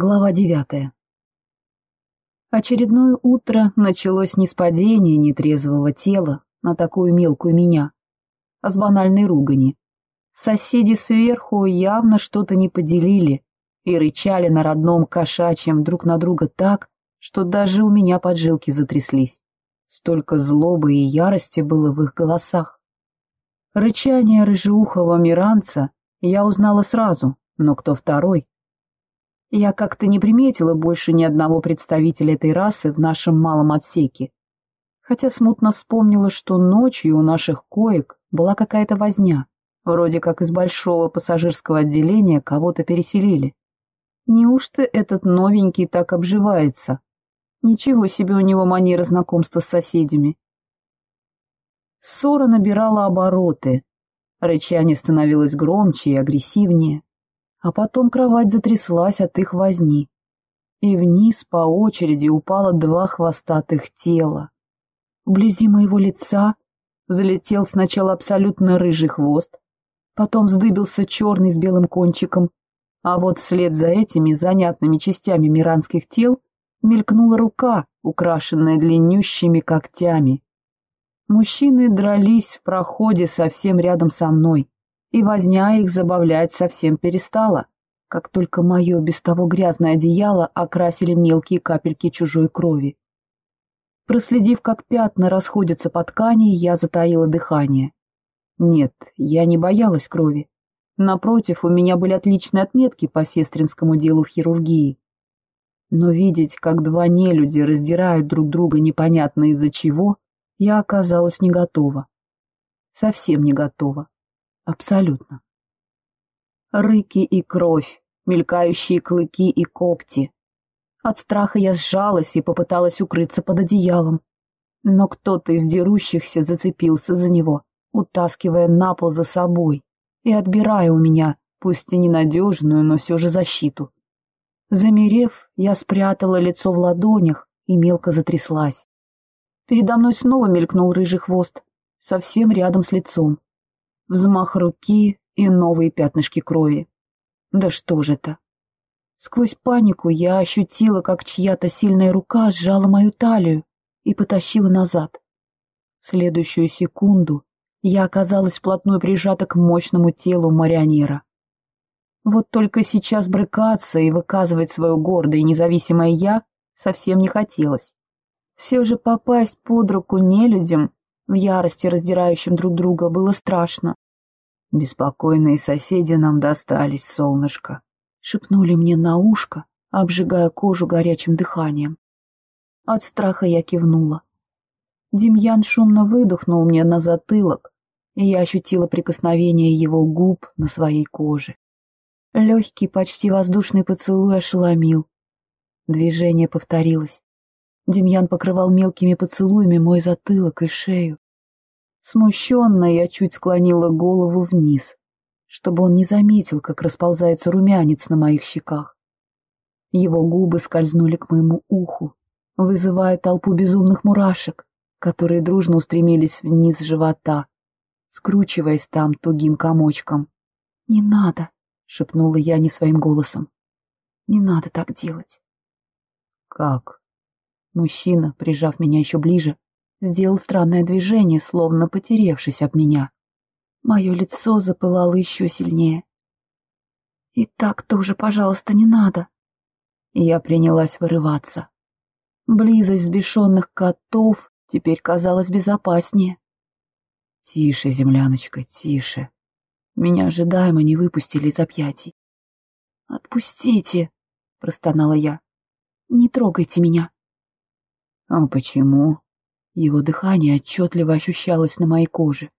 Глава девятая. Очередное утро началось не с падения нетрезвого тела на такую мелкую меня, а с банальной ругани. Соседи сверху явно что-то не поделили и рычали на родном кошачьем друг на друга так, что даже у меня поджилки затряслись. Столько злобы и ярости было в их голосах. Рычание рыжеухого миранца я узнала сразу, но кто второй, я как-то не приметила больше ни одного представителя этой расы в нашем малом отсеке. Хотя смутно вспомнила, что ночью у наших коек была какая-то возня. Вроде как из большого пассажирского отделения кого-то переселили. Неужто этот новенький так обживается? Ничего себе у него манера знакомства с соседями. Ссора набирала обороты. Рычание становилось громче и агрессивнее а потом кровать затряслась от их возни, и вниз по очереди упало два хвостатых тела. Вблизи моего лица взлетел сначала абсолютно рыжий хвост, потом вздыбился черный с белым кончиком, а вот вслед за этими занятными частями миранских тел мелькнула рука, украшенная длиннющими когтями. Мужчины дрались в проходе совсем рядом со мной, и возня их забавлять совсем перестала, как только мое без того грязное одеяло окрасили мелкие капельки чужой крови. Проследив, как пятна расходятся по ткани, я затаила дыхание. Нет, я не боялась крови. Напротив, у меня были отличные отметки по сестринскому делу в хирургии. Но видеть, как два нелюди раздирают друг друга непонятно из-за чего, я оказалась не готова. Совсем не готова. Абсолютно. Рыки и кровь, мелькающие клыки и когти. От страха я сжалась и попыталась укрыться под одеялом. Но кто-то из дерущихся зацепился за него, утаскивая на пол за собой и отбирая у меня, пусть и ненадежную, но все же защиту. Замерев, я спрятала лицо в ладонях и мелко затряслась. Передо мной снова мелькнул рыжий хвост, совсем рядом с лицом взмах руки и новые пятнышки крови. Да что же это? Сквозь панику я ощутила, как чья-то сильная рука сжала мою талию и потащила назад. В следующую секунду я оказалась вплотную прижата к мощному телу марионера. Вот только сейчас брыкаться и выказывать свое гордое и независимое «я» совсем не хотелось. Все же попасть под руку нелюдям в ярости раздирающим друг друга было страшно. «Беспокойные соседи нам достались, солнышко», — шепнули мне на ушко, обжигая кожу горячим дыханием. От страха я кивнула. Демьян шумно выдохнул мне на затылок, и я ощутила прикосновение его губ на своей коже. Легкий, почти воздушный поцелуй ошеломил. Движение повторилось. Демьян покрывал мелкими поцелуями мой затылок и шею. Смущенно я чуть склонила голову вниз, чтобы он не заметил, как расползается румянец на моих щеках. Его губы скользнули к моему уху, вызывая толпу безумных мурашек, которые дружно устремились вниз живота, скручиваясь там тугим комочком. «Не надо!» — шепнула я не своим голосом. «Не надо так делать». «Как?» Мужчина, прижав меня еще ближе, сделал странное движение, словно потеревшись об меня. Мое лицо запылало еще сильнее. «И так тоже, пожалуйста, не надо!» Я принялась вырываться. Близость сбешенных котов теперь казалась безопаснее. «Тише, земляночка, тише!» Меня ожидаемо не выпустили из объятий. «Отпустите!» — простонала я. «Не трогайте меня!» А почему? Его дыхание отчетливо ощущалось на моей коже.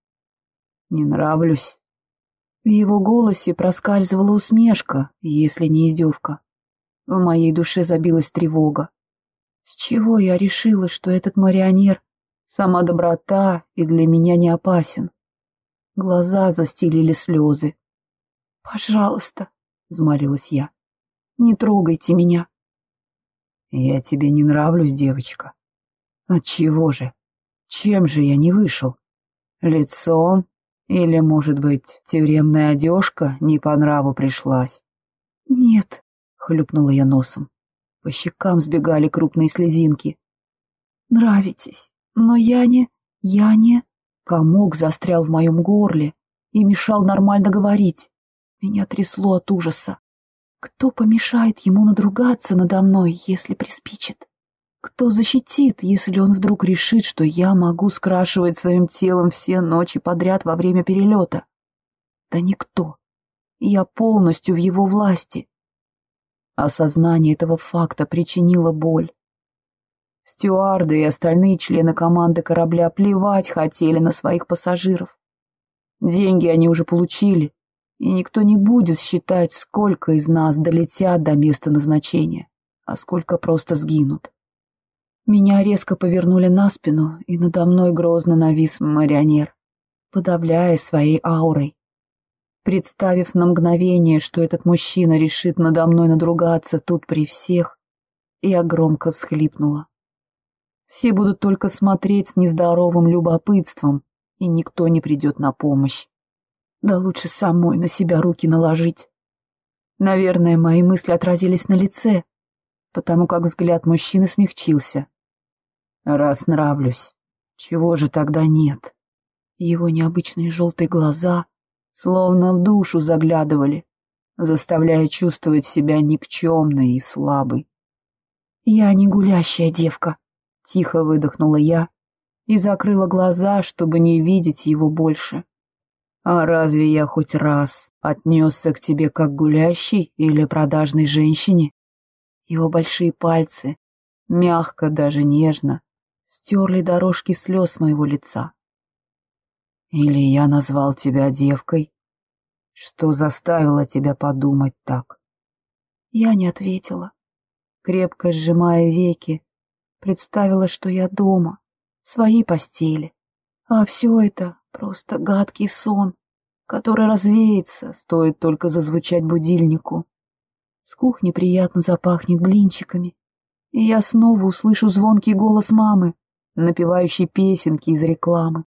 Не нравлюсь. В его голосе проскальзывала усмешка, если не издевка. В моей душе забилась тревога. С чего я решила, что этот марионер — сама доброта и для меня не опасен? Глаза застелили слезы. «Пожалуйста», — взмолилась я, — «не трогайте меня». «Я тебе не нравлюсь, девочка», Отчего же? Чем же я не вышел? Лицом? Или, может быть, тюремная одежка не по нраву пришлась? Нет, хлюпнула я носом. По щекам сбегали крупные слезинки. «Нравитесь, но я не... я не...» Комок застрял в моем горле и мешал нормально говорить. Меня трясло от ужаса. Кто помешает ему надругаться надо мной, если приспичит? Кто защитит, если он вдруг решит, что я могу скрашивать своим телом все ночи подряд во время перелета? Да никто. Я полностью в его власти. Осознание этого факта причинило боль. Стюарды и остальные члены команды корабля плевать хотели на своих пассажиров. Деньги они уже получили, и никто не будет считать, сколько из нас долетят до места назначения, а сколько просто сгинут. Меня резко повернули на спину, и надо мной грозно навис марионер, подавляя своей аурой. Представив на мгновение, что этот мужчина решит надо мной надругаться тут при всех, я громко всхлипнула. Все будут только смотреть с нездоровым любопытством, и никто не придет на помощь. Да лучше самой на себя руки наложить. Наверное, мои мысли отразились на лице, потому как взгляд мужчины смягчился. Раз нравлюсь, чего же тогда нет? Его необычные желтые глаза словно в душу заглядывали, заставляя чувствовать себя никчемной и слабой. «Я не гулящая девка», — тихо выдохнула я и закрыла глаза, чтобы не видеть его больше. «А разве я хоть раз отнесся к тебе как гулящей или продажной женщине?» Его большие пальцы, мягко, даже нежно, стерли дорожки слез моего лица. Или я назвал тебя девкой? Что заставило тебя подумать так? Я не ответила. Крепко сжимая веки, представила, что я дома, в своей постели. А все это просто гадкий сон, который развеется, стоит только зазвучать будильнику. С кухни приятно запахнет блинчиками, и я снова услышу звонкий голос мамы, напевающий песенки из рекламы.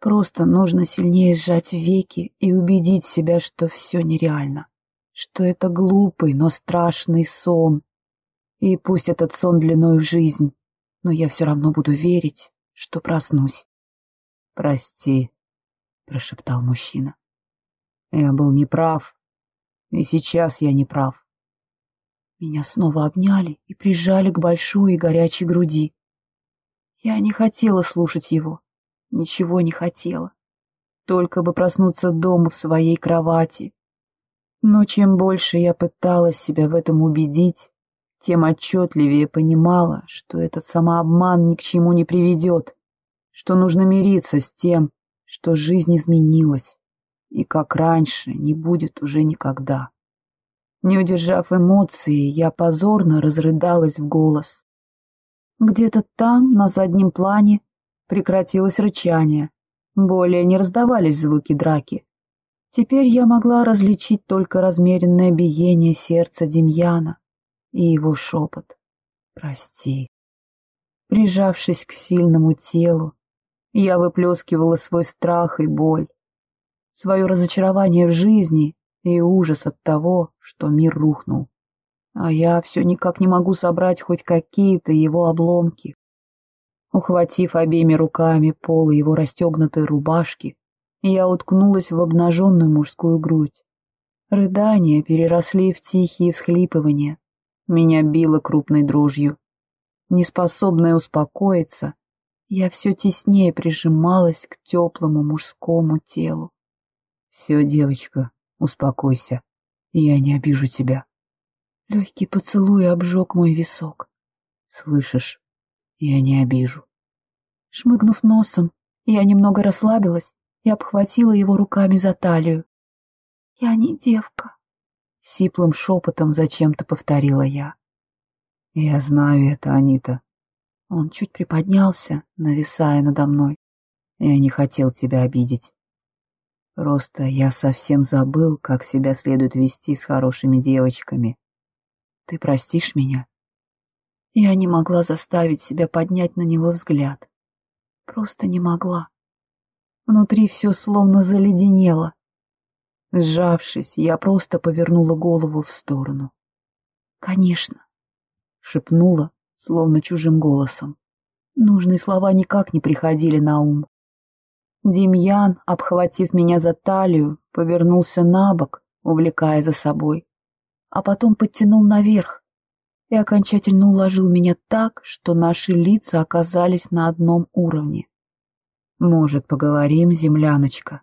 Просто нужно сильнее сжать веки и убедить себя, что все нереально, что это глупый, но страшный сон. И пусть этот сон длиной в жизнь, но я все равно буду верить, что проснусь. «Прости», — прошептал мужчина. «Я был неправ, и сейчас я не прав». Меня снова обняли и прижали к большой и горячей груди. Я не хотела слушать его ничего не хотела. Только бы проснуться дома в своей кровати. Но чем больше я пыталась себя в этом убедить, тем отчетливее понимала, что этот самообман ни к чему не приведет, что нужно мириться с тем, что жизнь изменилась, и как раньше не будет уже никогда. Не удержав эмоции, я позорно разрыдалась в голос. Где-то там, на заднем плане, Прекратилось рычание. Более не раздавались звуки драки. Теперь я могла различить только размеренное биение сердца Демьяна и его шепот. «Прости». Прижавшись к сильному телу, я выплескивала свой страх и боль, свое разочарование в жизни и ужас от того, что мир рухнул. А я все никак не могу собрать хоть какие-то его обломки. Ухватив обеими руками полы его расстегнутой рубашки, я уткнулась в обнаженную мужскую грудь. Рыдания переросли в тихие всхлипывания. Меня било крупной дрожью. Неспособная успокоиться, я все теснее прижималась к теплому мужскому телу. «Все, девочка, успокойся, я не обижу тебя». Легкий поцелуй обжег мой висок. «Слышишь, я не обижу. Шмыгнув носом, я немного расслабилась и обхватила его руками за талию. «Я не девка», — сиплым шепотом зачем-то повторила я. «Я знаю это, Анита». Он чуть приподнялся, нависая надо мной. «Я не хотел тебя обидеть. Просто я совсем забыл, как себя следует вести с хорошими девочками. Ты простишь меня?» Я не могла заставить себя поднять на него взгляд. Просто не могла. Внутри все словно заледенело. Сжавшись, я просто повернула голову в сторону. «Конечно», — шепнула, словно чужим голосом. Нужные слова никак не приходили на ум. Демьян, обхватив меня за талию, повернулся на бок, увлекая за собой, а потом подтянул наверх и окончательно уложил меня так, что наши лица оказались на одном уровне. «Может, поговорим, земляночка?»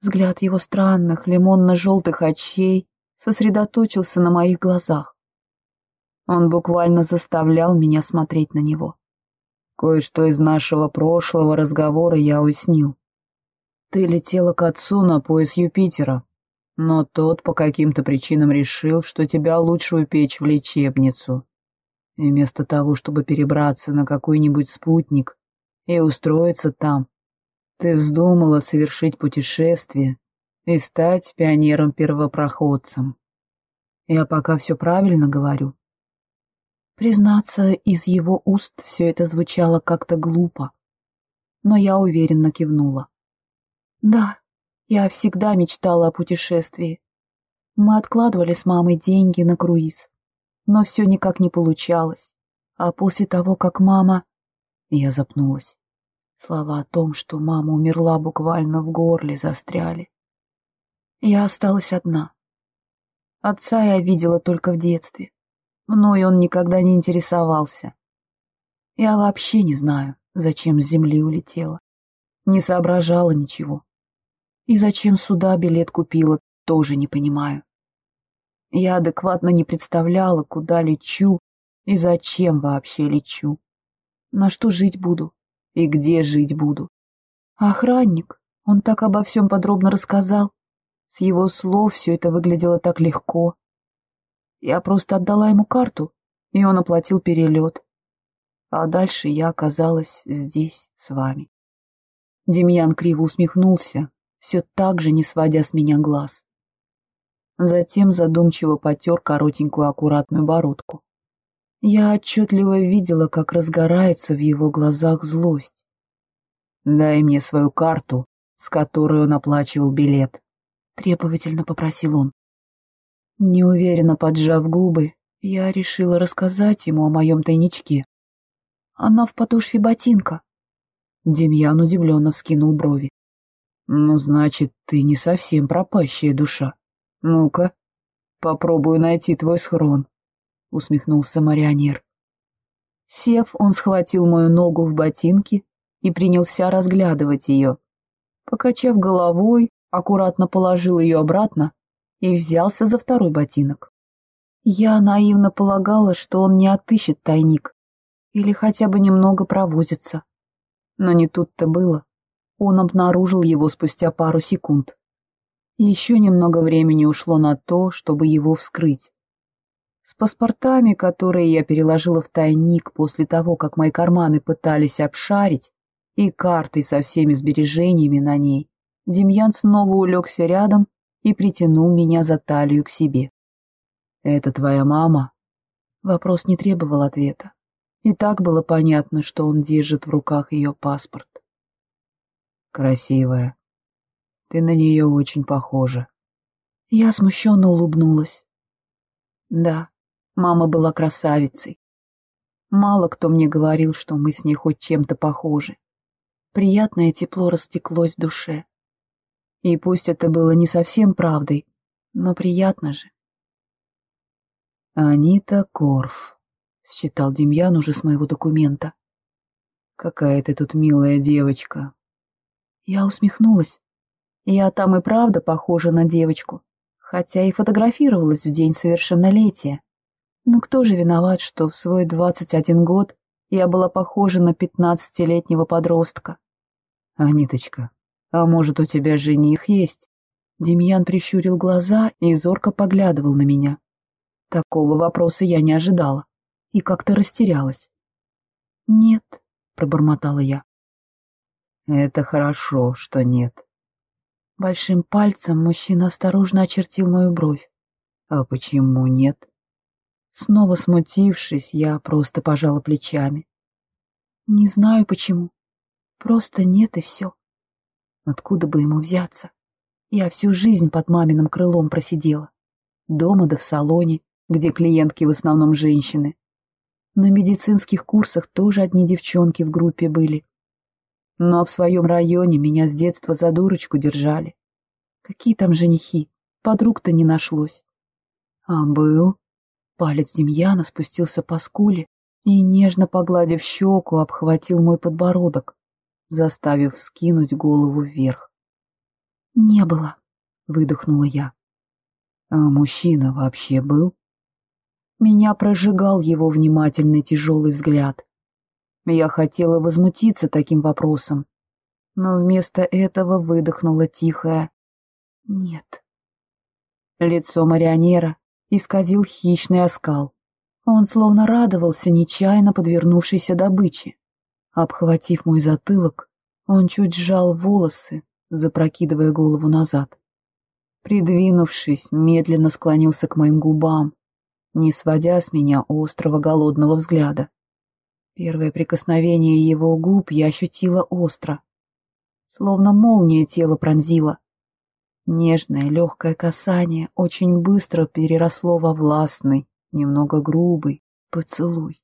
Взгляд его странных, лимонно-желтых очей сосредоточился на моих глазах. Он буквально заставлял меня смотреть на него. Кое-что из нашего прошлого разговора я уснил. Ты летела к отцу на пояс Юпитера, но тот по каким-то причинам решил, что тебя лучше упечь в лечебницу. И вместо того, чтобы перебраться на какой-нибудь спутник и устроиться там, ты вздумала совершить путешествие и стать пионером-первопроходцем. Я пока все правильно говорю. Признаться, из его уст все это звучало как-то глупо, но я уверенно кивнула. Да, я всегда мечтала о путешествии. Мы откладывали с мамой деньги на круиз, но все никак не получалось. А после того, как мама... Я запнулась. Слова о том, что мама умерла, буквально в горле застряли. Я осталась одна. Отца я видела только в детстве. Мной он никогда не интересовался. Я вообще не знаю, зачем с земли улетела. Не соображала ничего. И зачем сюда билет купила, тоже не понимаю. Я адекватно не представляла, куда лечу и зачем вообще лечу. На что жить буду и где жить буду. охранник, он так обо всем подробно рассказал. С его слов все это выглядело так легко. Я просто отдала ему карту, и он оплатил перелет. А дальше я оказалась здесь с вами. Демьян криво усмехнулся, все так же не сводя с меня глаз. Затем задумчиво потер коротенькую аккуратную бородку. Я отчетливо видела, как разгорается в его глазах злость. «Дай мне свою карту, с которой он оплачивал билет», — требовательно попросил он. Неуверенно поджав губы, я решила рассказать ему о моем тайничке. Она в подошве ботинка. Демьян удивленно вскинул брови. «Ну, значит, ты не совсем пропащая душа. Ну-ка, попробую найти твой схрон», — усмехнулся марионер. Сев, он схватил мою ногу в ботинке и принялся разглядывать ее. Покачав головой, аккуратно положил ее обратно и взялся за второй ботинок. Я наивно полагала, что он не отыщет тайник или хотя бы немного провозится. Но не тут-то было. Он обнаружил его спустя пару секунд. Еще немного времени ушло на то, чтобы его вскрыть. С паспортами, которые я переложила в тайник после того, как мои карманы пытались обшарить, и картой со всеми сбережениями на ней, Демьян снова улегся рядом и притянул меня за талию к себе. «Это твоя мама?» Вопрос не требовал ответа. И так было понятно, что он держит в руках ее паспорт. «Красивая. Ты на нее очень похожа». Я смущенно улыбнулась. Да, мама была красавицей. Мало кто мне говорил, что мы с ней хоть чем-то похожи. Приятное тепло растеклось в душе. И пусть это было не совсем правдой, но приятно же. «Анита Корф», — считал Демьян уже с моего документа. «Какая ты тут милая девочка». Я усмехнулась. Я там и правда похожа на девочку, хотя и фотографировалась в день совершеннолетия. Но кто же виноват, что в свой двадцать один год я была похожа на пятнадцатилетнего подростка? «Аниточка, «А может, у тебя жених есть?» Демьян прищурил глаза и зорко поглядывал на меня. Такого вопроса я не ожидала и как-то растерялась. «Нет», — пробормотала я. «Это хорошо, что нет». Большим пальцем мужчина осторожно очертил мою бровь. «А почему нет?» Снова смутившись, я просто пожала плечами. «Не знаю почему. Просто нет и все». Откуда бы ему взяться? Я всю жизнь под маминым крылом просидела. Дома да в салоне, где клиентки в основном женщины. На медицинских курсах тоже одни девчонки в группе были. Но в своем районе меня с детства за дурочку держали. Какие там женихи? Подруг-то не нашлось. А был. Палец Демьяна спустился по скуле и, нежно погладив щеку, обхватил мой подбородок, заставив скинуть голову вверх. «Не было», — выдохнула я. «А мужчина вообще был?» Меня прожигал его внимательный тяжелый взгляд. Я хотела возмутиться таким вопросом, но вместо этого выдохнула тихое «нет». Лицо марионера исказил хищный оскал. Он словно радовался нечаянно подвернувшейся добыче. Обхватив мой затылок, он чуть сжал волосы, запрокидывая голову назад. Придвинувшись, медленно склонился к моим губам, не сводя с меня острого голодного взгляда. Первое прикосновение его губ я ощутила остро, словно молния тело пронзила. Нежное легкое касание очень быстро переросло во властный, немного грубый поцелуй.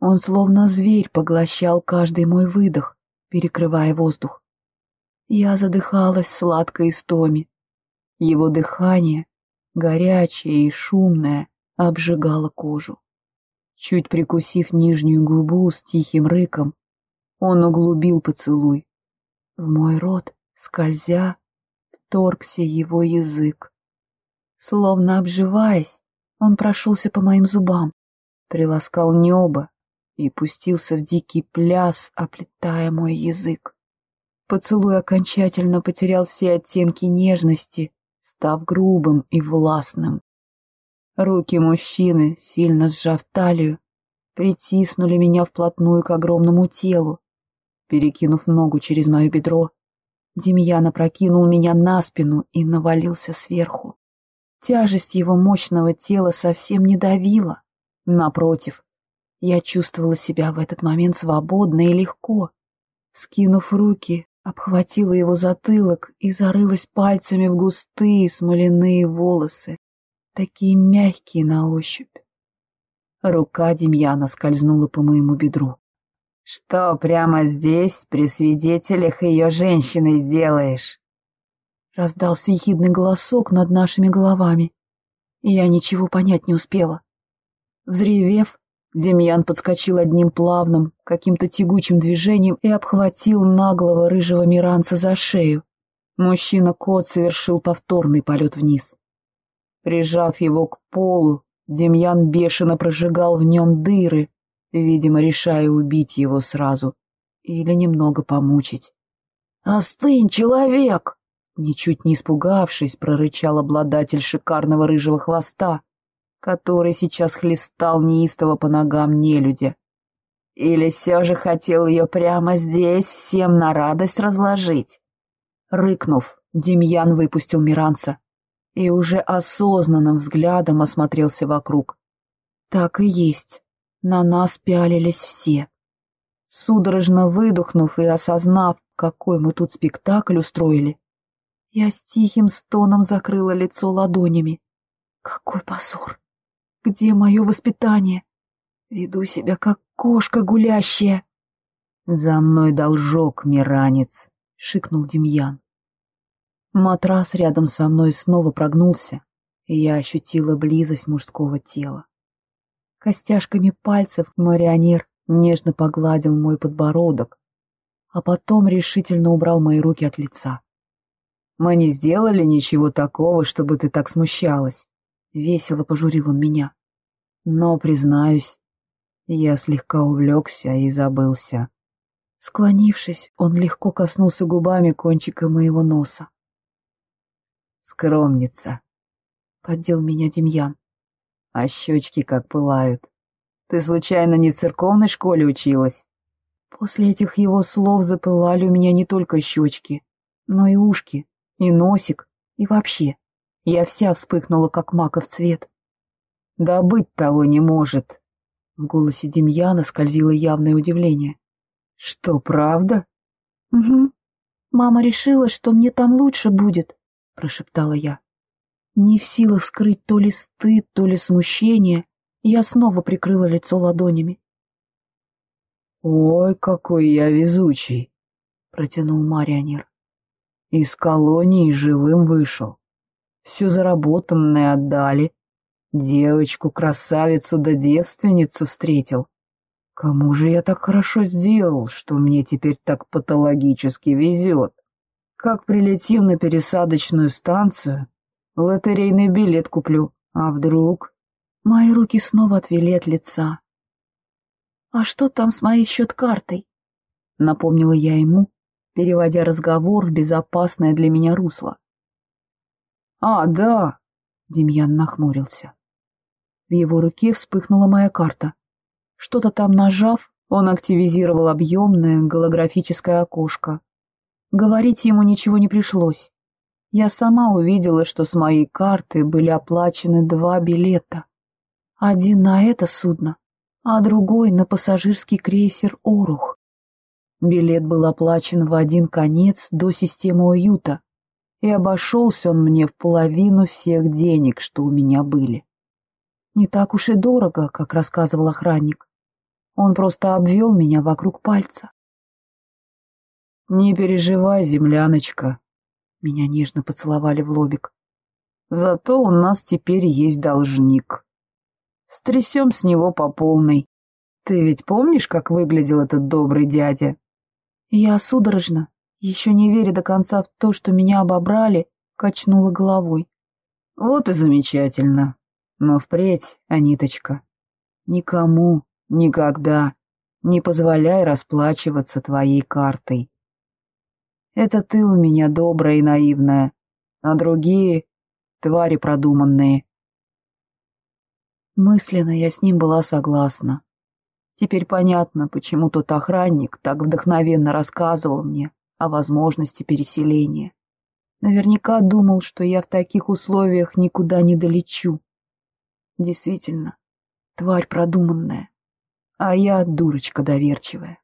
Он словно зверь поглощал каждый мой выдох, перекрывая воздух. Я задыхалась сладкой истоме. Его дыхание, горячее и шумное, обжигала кожу. Чуть прикусив нижнюю губу с тихим рыком, он углубил поцелуй. В мой рот, скользя, вторгся его язык. Словно обживаясь, он прошелся по моим зубам, приласкал небо и пустился в дикий пляс, оплетая мой язык. Поцелуй окончательно потерял все оттенки нежности, став грубым и властным. Руки мужчины, сильно сжав талию, притиснули меня вплотную к огромному телу. Перекинув ногу через мое бедро, Демьян опрокинул меня на спину и навалился сверху. Тяжесть его мощного тела совсем не давила. Напротив, я чувствовала себя в этот момент свободно и легко. Скинув руки, обхватила его затылок и зарылась пальцами в густые смоляные волосы, такие мягкие на ощупь. Рука Демьяна скользнула по моему бедру. «Что, прямо здесь, при свидетелях ее женщиной сделаешь?» Раздался ехидный голосок над нашими головами, и я ничего понять не успела. Взревев, Демьян подскочил одним плавным, каким-то тягучим движением и обхватил наглого рыжего миранца за шею. Мужчина-кот совершил повторный полет вниз. Прижав его к полу, Демьян бешено прожигал в нем дыры, видимо, решая убить его сразу или немного помучить. «Остынь, человек!» Ничуть не испугавшись, прорычал обладатель шикарного рыжего хвоста, который сейчас хлестал неистово по ногам нелюдя. Или все же хотел ее прямо здесь всем на радость разложить? Рыкнув, Демьян выпустил Миранца и уже осознанным взглядом осмотрелся вокруг. Так и есть, на нас пялились все. Судорожно выдохнув и осознав, какой мы тут спектакль устроили, я с тихим стоном закрыла лицо ладонями. Какой позор! Где мое воспитание? Веду себя как кошка гулящая. «За мной должок, миранец!» — шикнул Демьян. Матрас рядом со мной снова прогнулся, и я ощутила близость мужского тела. Костяшками пальцев марионер нежно погладил мой подбородок, а потом решительно убрал мои руки от лица. «Мы не сделали ничего такого, чтобы ты так смущалась», — весело пожурил он меня. «Но, признаюсь, я слегка увлекся и забылся». Склонившись, он легко коснулся губами кончика моего носа. Скромница. Поддел меня Демьян. А щечки как пылают. Ты случайно не в церковной школе училась? После этих его слов запылали у меня не только щечки, но и ушки, и носик, и вообще. Я вся вспыхнула, как маков цвет. Да быть того не может. В голосе Демьяна скользило явное удивление. Что, правда? Угу. Мама решила, что мне там лучше будет прошептала я. Не в силах скрыть то ли стыд, то ли смущение, я снова прикрыла лицо ладонями. «Ой, какой я везучий!» — протянул Марионер. «Из колонии живым вышел. Все заработанное отдали. Девочку-красавицу да девственницу встретил. Кому же я так хорошо сделал, что мне теперь так патологически везет? Как прилетим на пересадочную станцию, лотерейный билет куплю, а вдруг...» Мои руки снова отвели от лица. «А что там с моей счет-картой?» — напомнила я ему, переводя разговор в безопасное для меня русло. «А, да!» — Демьян нахмурился. В его руке вспыхнула моя карта. Что-то там нажав, он активизировал объемное голографическое окошко. Говорить ему ничего не пришлось. Я сама увидела, что с моей карты были оплачены два билета. Один на это судно, а другой на пассажирский крейсер «Орух». Билет был оплачен в один конец до системы уюта, и обошелся он мне в половину всех денег, что у меня были. Не так уж и дорого, как рассказывал охранник. Он просто обвел меня вокруг пальца. «Не переживай, земляночка», — меня нежно поцеловали в лобик. «Зато у нас теперь есть должник». Стрясем с него по полной. Ты ведь помнишь, как выглядел этот добрый дядя? Я судорожно, еще не веря до конца в то, что меня обобрали, качнула головой. Вот и замечательно. Но впредь, Аниточка, никому, никогда не позволяй расплачиваться твоей картой. Это ты у меня добрая и наивная, а другие — твари продуманные. Мысленно я с ним была согласна. Теперь понятно, почему тот охранник так вдохновенно рассказывал мне о возможности переселения. Наверняка думал, что я в таких условиях никуда не долечу. Действительно, тварь продуманная, а я дурочка доверчивая.